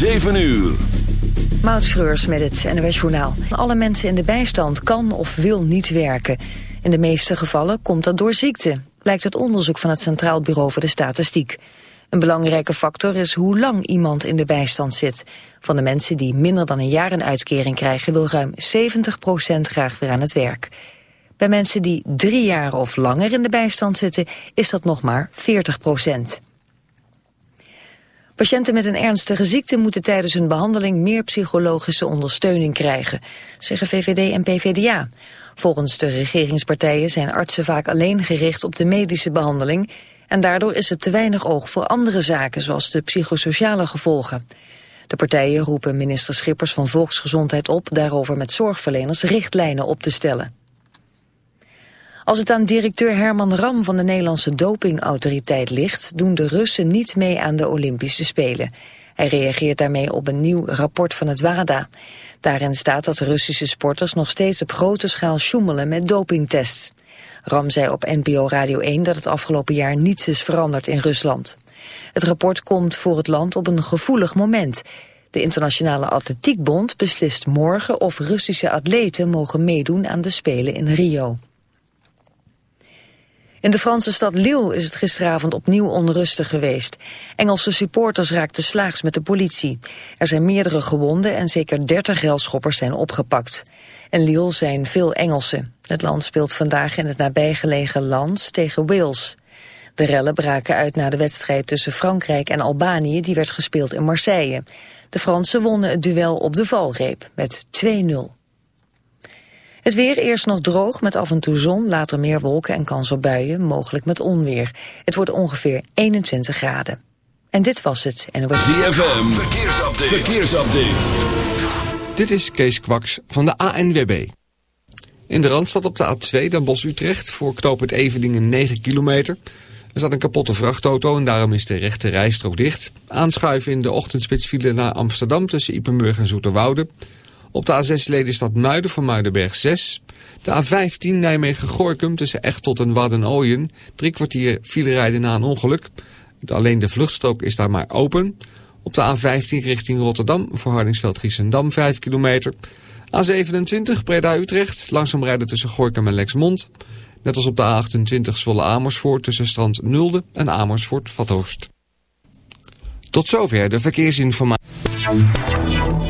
7 uur. Mautschreurs met het NWS Journaal. Alle mensen in de bijstand kan of wil niet werken. In de meeste gevallen komt dat door ziekte, blijkt uit onderzoek van het Centraal Bureau voor de Statistiek. Een belangrijke factor is hoe lang iemand in de bijstand zit. Van de mensen die minder dan een jaar een uitkering krijgen... wil ruim 70% graag weer aan het werk. Bij mensen die drie jaar of langer in de bijstand zitten... is dat nog maar 40 Patiënten met een ernstige ziekte moeten tijdens hun behandeling meer psychologische ondersteuning krijgen, zeggen VVD en PVDA. Volgens de regeringspartijen zijn artsen vaak alleen gericht op de medische behandeling en daardoor is er te weinig oog voor andere zaken zoals de psychosociale gevolgen. De partijen roepen minister Schippers van Volksgezondheid op daarover met zorgverleners richtlijnen op te stellen. Als het aan directeur Herman Ram van de Nederlandse dopingautoriteit ligt, doen de Russen niet mee aan de Olympische Spelen. Hij reageert daarmee op een nieuw rapport van het WADA. Daarin staat dat Russische sporters nog steeds op grote schaal sjoemelen met dopingtests. Ram zei op NPO Radio 1 dat het afgelopen jaar niets is veranderd in Rusland. Het rapport komt voor het land op een gevoelig moment. De Internationale Atletiekbond beslist morgen of Russische atleten mogen meedoen aan de Spelen in Rio. In de Franse stad Lille is het gisteravond opnieuw onrustig geweest. Engelse supporters raakten slaags met de politie. Er zijn meerdere gewonden en zeker 30 relschoppers zijn opgepakt. In Lille zijn veel Engelsen. Het land speelt vandaag in het nabijgelegen land tegen Wales. De rellen braken uit na de wedstrijd tussen Frankrijk en Albanië... die werd gespeeld in Marseille. De Fransen wonnen het duel op de valreep met 2-0. Het weer eerst nog droog met af en toe zon, later meer wolken en kans op buien, mogelijk met onweer. Het wordt ongeveer 21 graden. En dit was het NOS. ZFM, verkeersupdate. verkeersupdate. Dit is Kees Kwaks van de ANWB. In de Randstad op de A2, dan Bos-Utrecht, voor knooppunt Eveningen 9 kilometer. Er staat een kapotte vrachtauto en daarom is de rechte rijstrook dicht. Aanschuiven in de ochtendspits naar Amsterdam tussen Ipenburg en Zoeterwoude... Op de A6 Lelystad Muiden voor Muidenberg 6. De A15 Nijmegen-Gorkum tussen Echtot en Wadden-Ooyen. Drie kwartier file rijden na een ongeluk. Alleen de vluchtstrook is daar maar open. Op de A15 richting Rotterdam voor Hardingsveld-Giessendam 5 kilometer. A27 Breda-Utrecht langzaam rijden tussen Gorkum en Lexmond. Net als op de A28 Zwolle-Amersfoort tussen Strand Nulde en Amersfoort-Vathorst. Tot zover de verkeersinformatie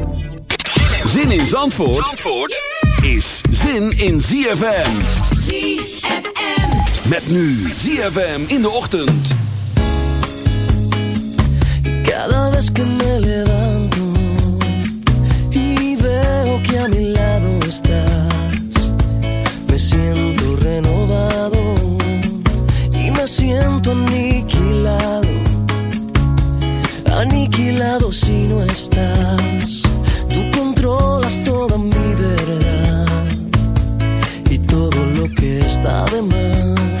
Zin in Zandvoort, Zandvoort is zin in ZFM. ZFM. Met nu ZFM in de ochtend. Cada vez que me levanto y veo que a mi lado estás, me siento renovado y me siento aniquilado, aniquilado si no estás está de más.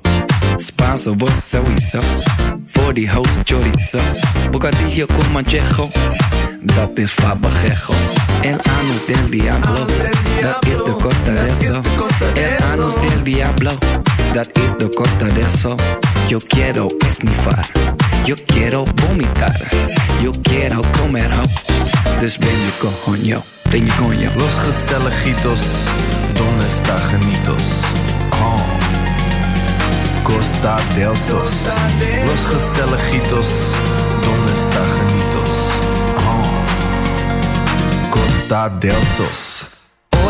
Spanso, vos sowieso. Voor die host chorizo. Bocadillo con manchejo. Dat is fabajejo. El anus del diablo. Dat is de costa de eso. El anus del diablo. Dat is de costa de eso. Yo quiero esnifar. Yo quiero vomitar. Yo quiero comer ho. Dus ben je coño. Ben je coño. Los gezelligitos. Donde está genitos? Oh. Costa del Sos. Los gezelligitos. Donde está genitos? Oh. Costa del Sos.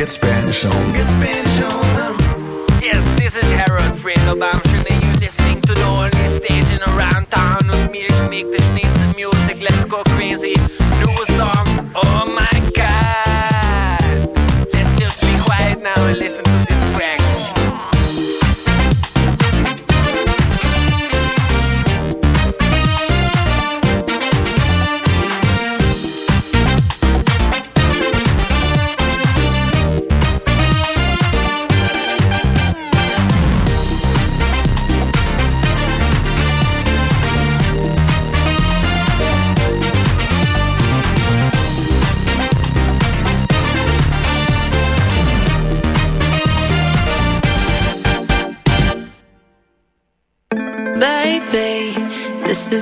Get Spanish. Get Spanish on. Get Spanish on. Yes, this is Harold Friend I'm sure that you're listening to the only station around town with me to make the sneeze music. Let's go crazy. Do a song. Oh my god. Let's just be quiet now and listen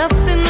Nothing.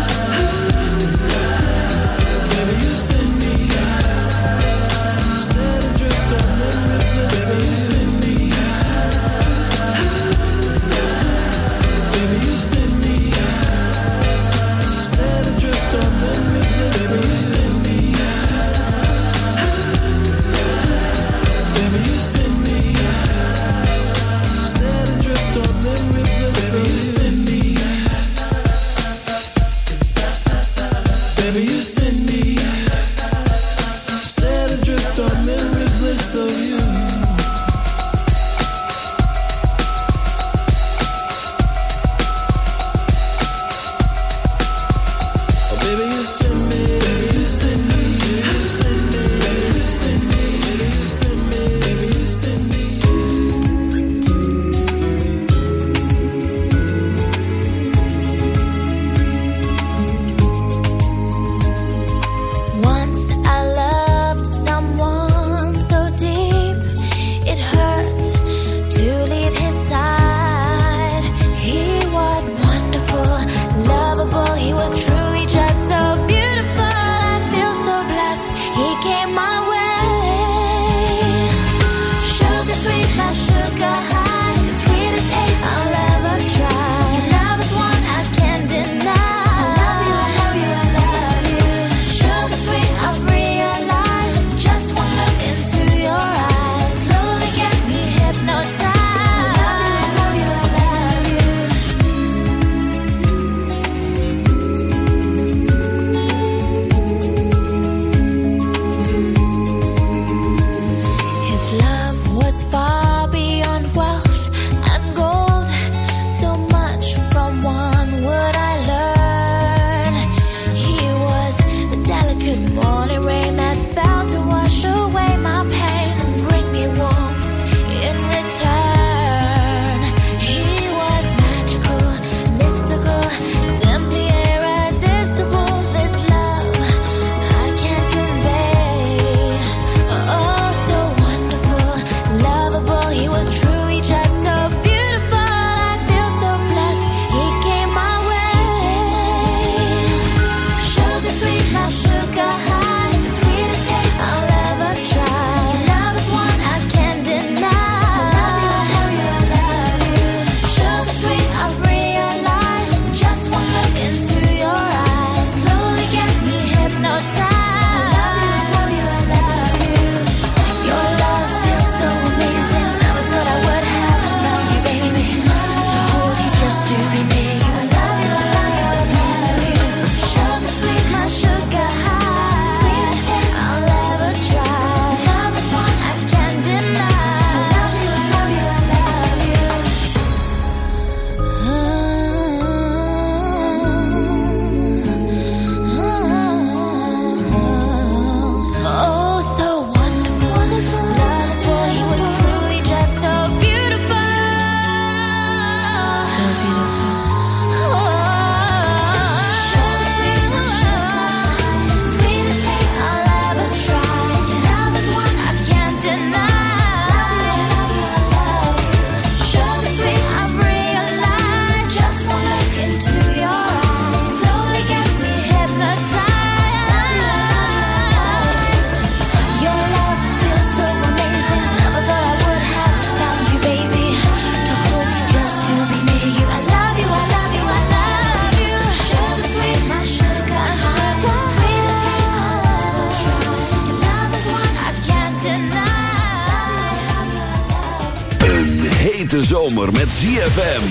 ZFM.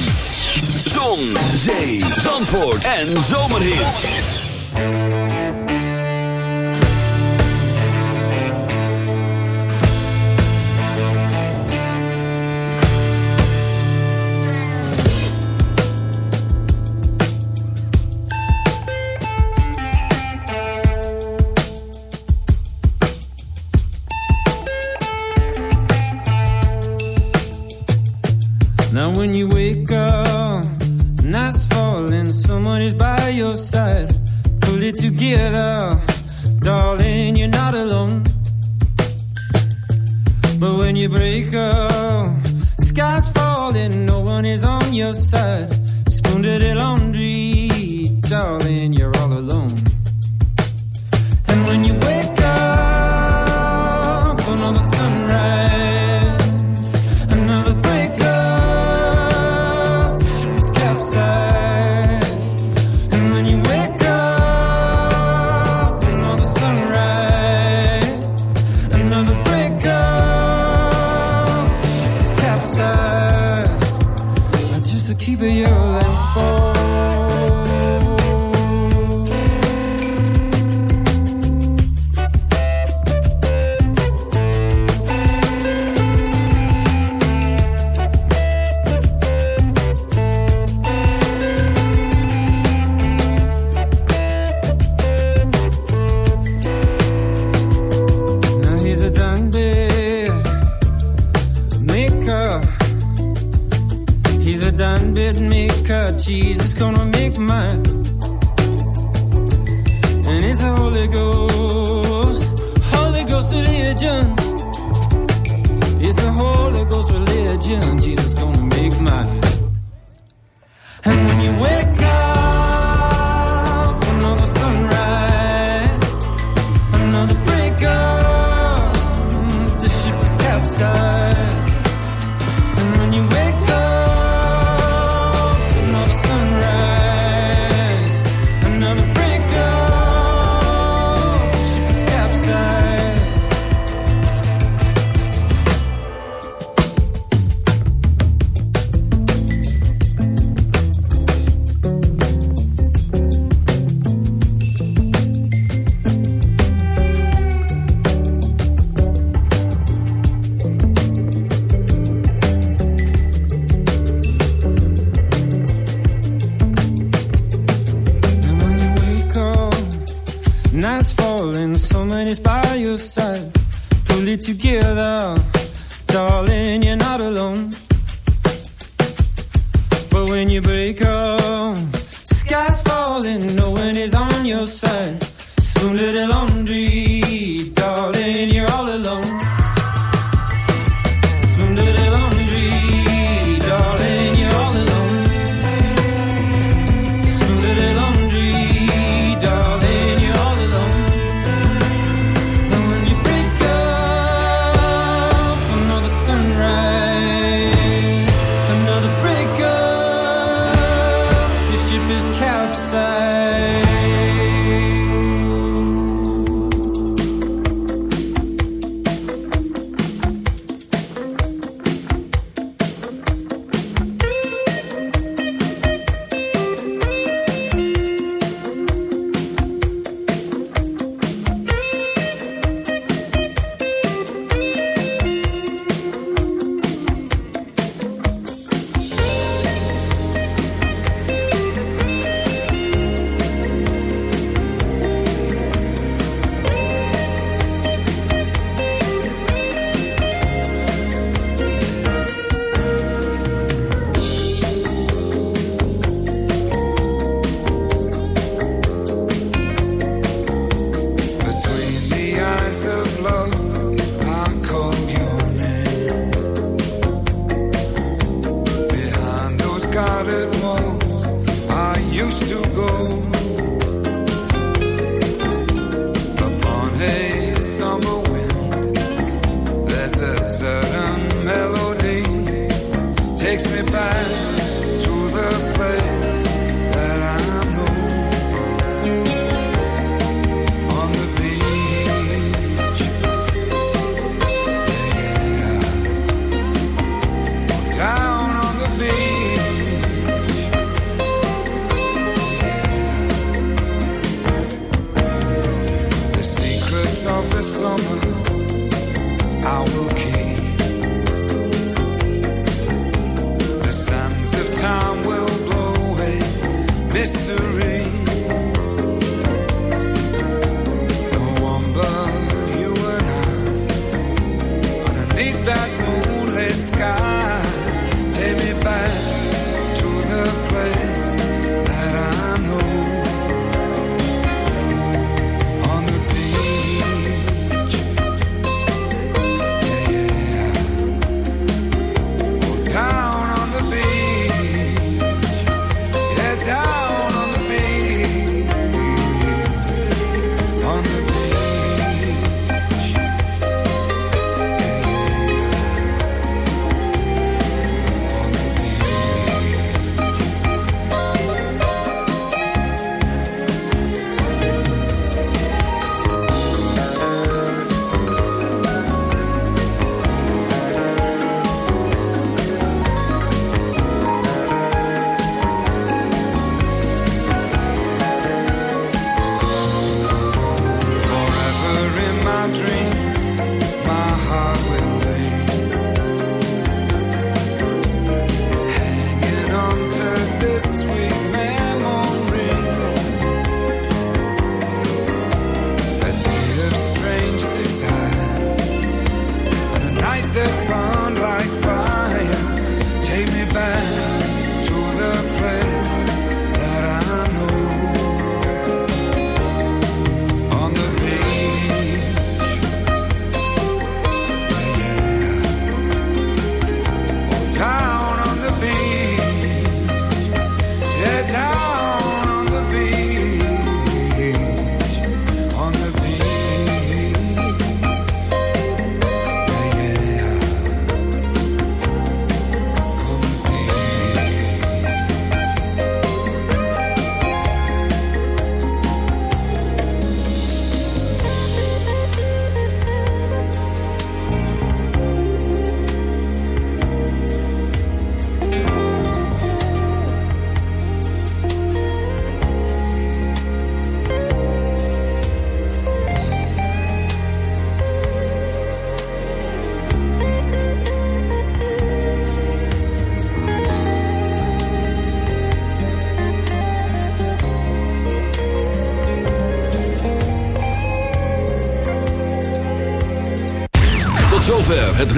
Zon, zee, zandvoort en. when you break up. Sky's falling, no one is on your side. Spoon to the laundry, darling, you're